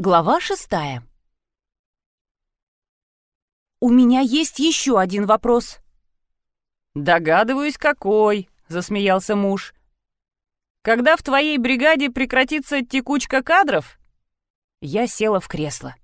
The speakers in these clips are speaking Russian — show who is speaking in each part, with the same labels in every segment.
Speaker 1: Глава шестая. «У меня есть еще один вопрос».
Speaker 2: «Догадываюсь, какой», — засмеялся муж. «Когда в твоей бригаде прекратится текучка кадров?»
Speaker 1: Я села в кресло.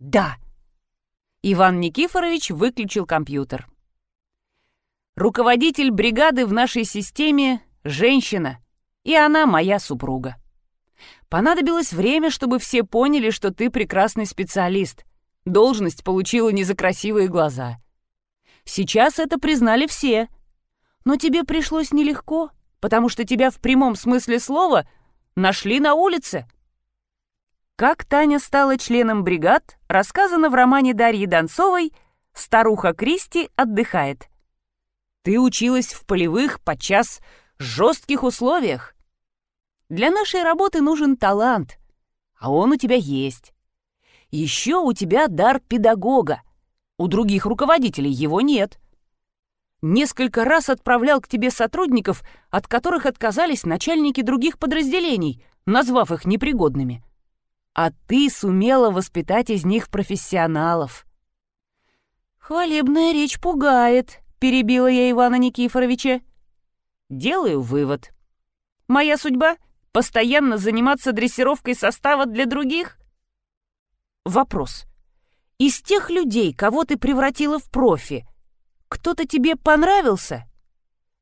Speaker 1: «Да». Иван Никифорович выключил компьютер. «Руководитель бригады в нашей системе — женщина, и она моя супруга. Понадобилось время, чтобы все поняли, что ты прекрасный специалист. Должность получила не за красивые глаза. Сейчас это признали все. Но тебе пришлось нелегко, потому что тебя в прямом смысле слова нашли на улице. Как Таня стала членом бригад, рассказано в романе Дарьи Донцовой «Старуха Кристи отдыхает». Ты училась в полевых, подчас жестких условиях. Для нашей работы нужен талант, а он у тебя есть. Еще у тебя дар педагога. У других руководителей его нет. Несколько раз отправлял к тебе сотрудников, от которых отказались начальники других подразделений, назвав их непригодными. А ты сумела воспитать из них профессионалов. «Хвалебная речь пугает», — перебила я Ивана Никифоровича. «Делаю вывод. Моя судьба — Постоянно заниматься дрессировкой состава для других? Вопрос. Из тех людей, кого ты превратила в профи, кто-то тебе понравился?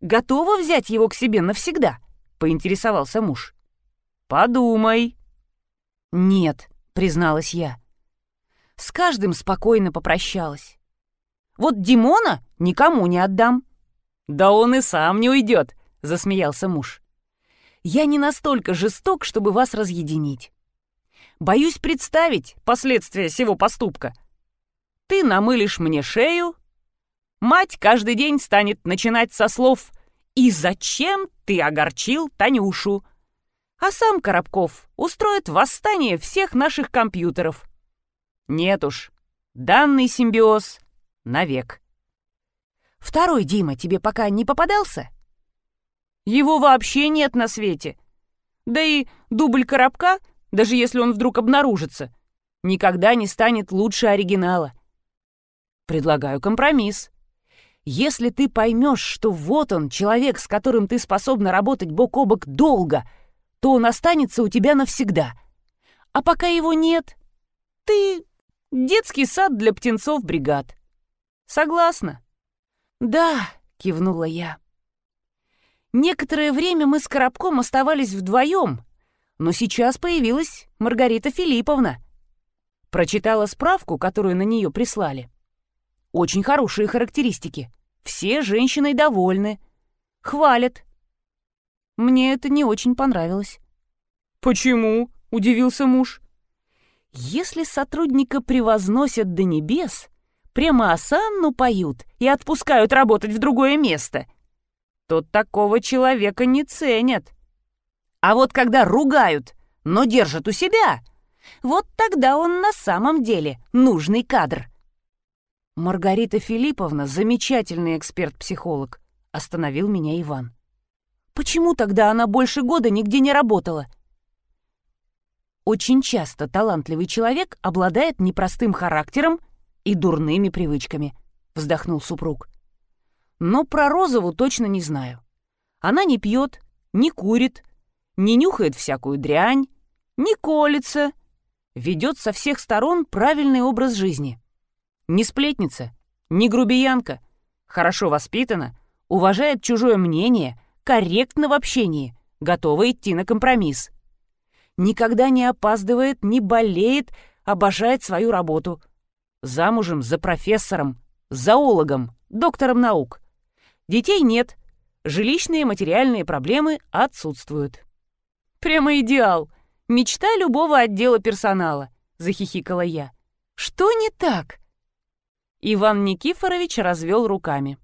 Speaker 1: Готова взять его к себе навсегда? Поинтересовался муж. Подумай. Нет, призналась я. С каждым спокойно попрощалась. Вот Димона никому не отдам. Да он и сам не уйдет, засмеялся муж. Я не настолько жесток, чтобы вас разъединить. Боюсь представить последствия сего поступка. Ты намылишь мне шею, мать каждый день станет начинать со слов «И зачем ты огорчил Танюшу?» А сам Коробков устроит восстание всех наших компьютеров. Нет уж, данный симбиоз навек. Второй Дима тебе пока не попадался? Его вообще нет на свете. Да и дубль коробка, даже если он вдруг обнаружится, никогда не станет лучше оригинала. Предлагаю компромисс. Если ты поймешь, что вот он, человек, с которым ты способна работать бок о бок долго, то он останется у тебя навсегда. А пока его нет, ты детский сад для птенцов бригад. Согласна? Да, кивнула я. Некоторое время мы с Коробком оставались вдвоем, но сейчас появилась Маргарита Филипповна. Прочитала справку, которую на нее прислали. Очень хорошие характеристики. Все женщиной довольны. Хвалят. Мне это не очень понравилось.
Speaker 2: «Почему?» — удивился муж.
Speaker 1: «Если сотрудника превозносят до небес, прямо осанну поют и отпускают работать в другое место, то такого человека не ценят. А вот когда ругают, но держат у себя, вот тогда он на самом деле нужный кадр. Маргарита Филипповна, замечательный эксперт-психолог, остановил меня Иван. Почему тогда она больше года нигде не работала? Очень часто талантливый человек обладает непростым характером и дурными привычками, вздохнул супруг но про Розову точно не знаю. Она не пьет, не курит, не нюхает всякую дрянь, не колется, ведет со всех сторон правильный образ жизни. Не сплетница, не грубиянка, хорошо воспитана, уважает чужое мнение, корректно в общении, готова идти на компромисс. Никогда не опаздывает, не болеет, обожает свою работу. Замужем за профессором, зоологом, доктором наук. Детей нет, жилищные материальные проблемы отсутствуют. Прямо идеал. Мечта любого отдела персонала, захихикала я. Что не так? Иван Никифорович развел руками.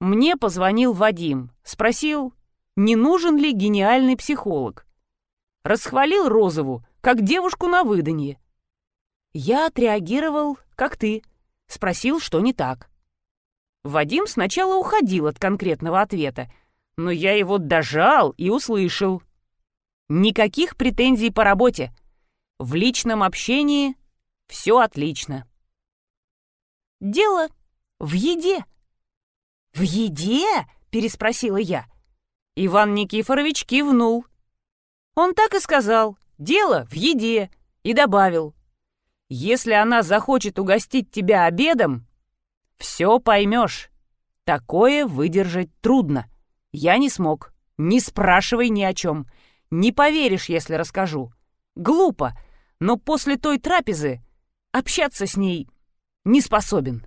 Speaker 1: Мне позвонил Вадим, спросил, не нужен ли гениальный психолог. Расхвалил Розову, как девушку на выданье. Я отреагировал, как ты, спросил, что не так. Вадим сначала уходил от конкретного ответа, но я его дожал и услышал. Никаких претензий по работе. В личном общении все отлично. Дело в еде. «В еде?» — переспросила я. Иван Никифорович кивнул. Он так и сказал. «Дело в еде». И добавил. «Если она захочет угостить тебя обедом, все поймешь. Такое выдержать трудно. Я не смог. Не спрашивай ни о чем. Не поверишь, если расскажу. Глупо, но после той трапезы общаться с ней не способен.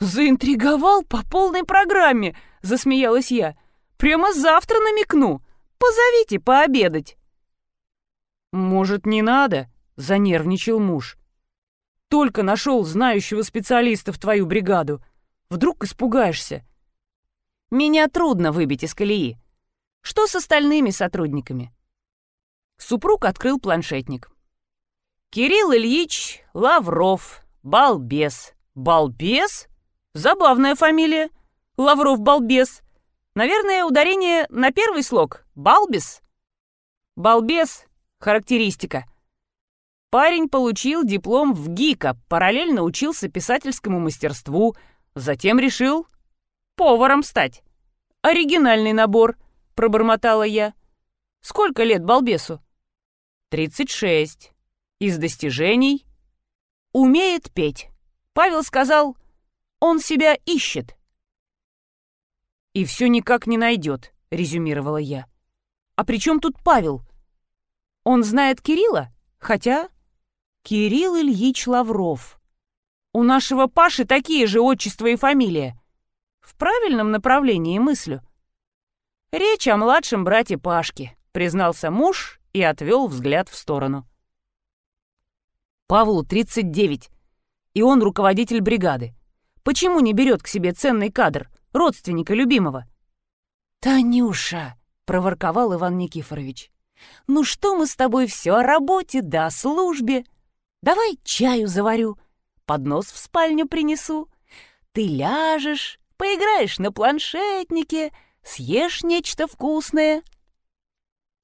Speaker 2: «Заинтриговал по полной программе», — засмеялась я. «Прямо завтра намекну. Позовите пообедать». «Может, не надо?» — занервничал муж. «Только нашел знающего специалиста в твою бригаду. Вдруг испугаешься?»
Speaker 1: «Меня трудно выбить из колеи. Что с остальными сотрудниками?» Супруг открыл планшетник. «Кирилл Ильич Лавров, балбес». «Балбес?» Забавная фамилия. Лавров-балбес. Наверное, ударение на первый слог. Балбес. Балбес. Характеристика. Парень получил диплом в ГИКа, параллельно учился писательскому мастерству, затем решил поваром стать. Оригинальный набор, пробормотала я. Сколько лет балбесу? 36. Из достижений умеет петь. Павел сказал, он себя ищет». «И все никак не найдет», — резюмировала я. «А при чем тут Павел? Он знает Кирилла? Хотя...» «Кирилл Ильич Лавров. У нашего Паши такие же отчества и фамилия. В правильном направлении мыслю». «Речь о младшем брате Пашке», — признался муж и отвел взгляд в сторону. Павлу 39, и он руководитель бригады. Почему не берет к себе ценный кадр, родственника любимого?» «Танюша!» — проворковал Иван Никифорович. «Ну что мы с тобой все о работе да о службе? Давай чаю заварю, поднос в спальню принесу. Ты ляжешь, поиграешь на планшетнике, съешь нечто вкусное.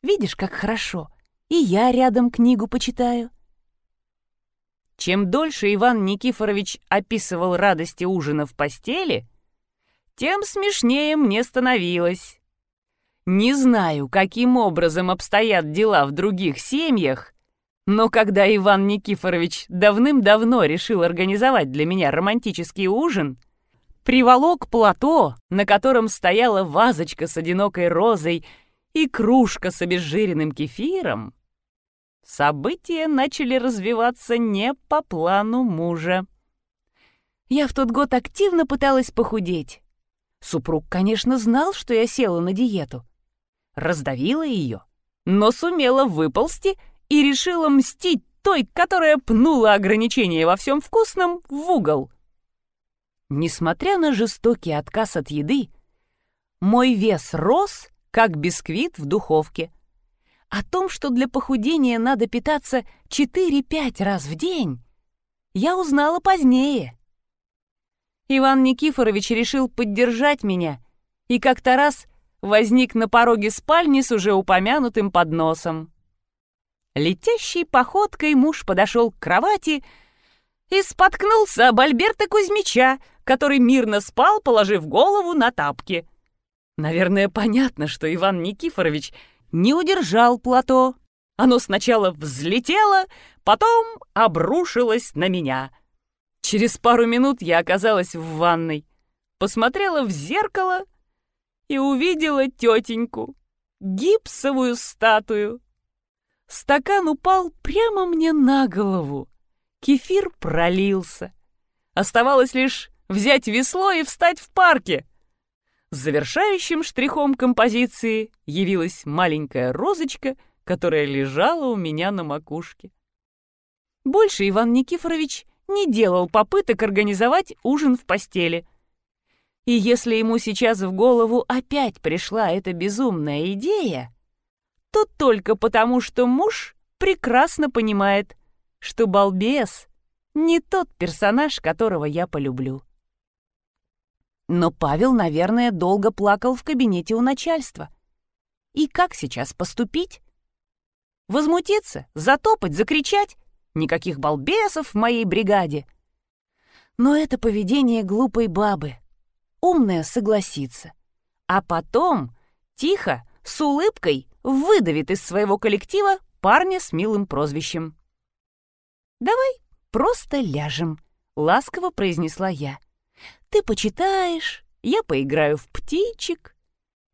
Speaker 1: Видишь, как хорошо, и я рядом книгу почитаю. Чем дольше Иван Никифорович описывал радости ужина в постели, тем смешнее мне становилось. Не знаю, каким образом обстоят дела в других семьях, но когда Иван Никифорович давным-давно решил организовать для меня романтический ужин, приволок плато, на котором стояла вазочка с одинокой розой и кружка с обезжиренным кефиром, События начали развиваться не по плану мужа. Я в тот год активно пыталась похудеть. Супруг, конечно, знал, что я села на диету. Раздавила ее, но сумела выползти и решила мстить той, которая пнула ограничения во всем вкусном в угол. Несмотря на жестокий отказ от еды, мой вес рос, как бисквит в духовке — о том, что для похудения надо питаться 4-5 раз в день, я узнала позднее. Иван Никифорович решил поддержать меня и как-то раз возник на пороге спальни с уже упомянутым подносом. Летящей походкой муж подошел к кровати и споткнулся об Альберта Кузьмича, который мирно спал, положив голову на тапки. Наверное, понятно, что Иван Никифорович не удержал плато. Оно сначала взлетело, потом обрушилось на меня. Через пару минут я оказалась в ванной, посмотрела в зеркало и увидела тетеньку, гипсовую статую. Стакан упал прямо мне на голову. Кефир пролился. Оставалось лишь взять весло и встать в парке. Завершающим штрихом композиции явилась маленькая розочка, которая лежала у меня на макушке. Больше Иван Никифорович не делал попыток организовать ужин в постели. И если ему сейчас в голову опять пришла эта безумная идея, то только потому, что муж прекрасно понимает, что балбес не тот персонаж, которого я полюблю. Но Павел, наверное, долго плакал в кабинете у начальства. И как сейчас поступить? Возмутиться, затопать, закричать? Никаких балбесов в моей бригаде. Но это поведение глупой бабы. Умная согласится. А потом тихо, с улыбкой, выдавит из своего коллектива парня с милым прозвищем. «Давай просто ляжем», — ласково произнесла я. «Ты почитаешь, я поиграю в птичек.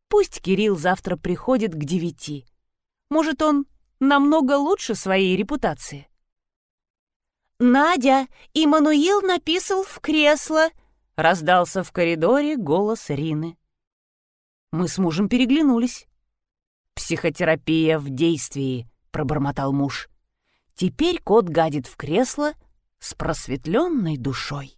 Speaker 1: Пусть Кирилл завтра приходит к девяти. Может, он намного лучше своей репутации». «Надя, Иммануил написал в кресло», — раздался в коридоре голос Рины. Мы с мужем переглянулись. «Психотерапия в действии», — пробормотал муж. «Теперь кот гадит в кресло с просветленной душой».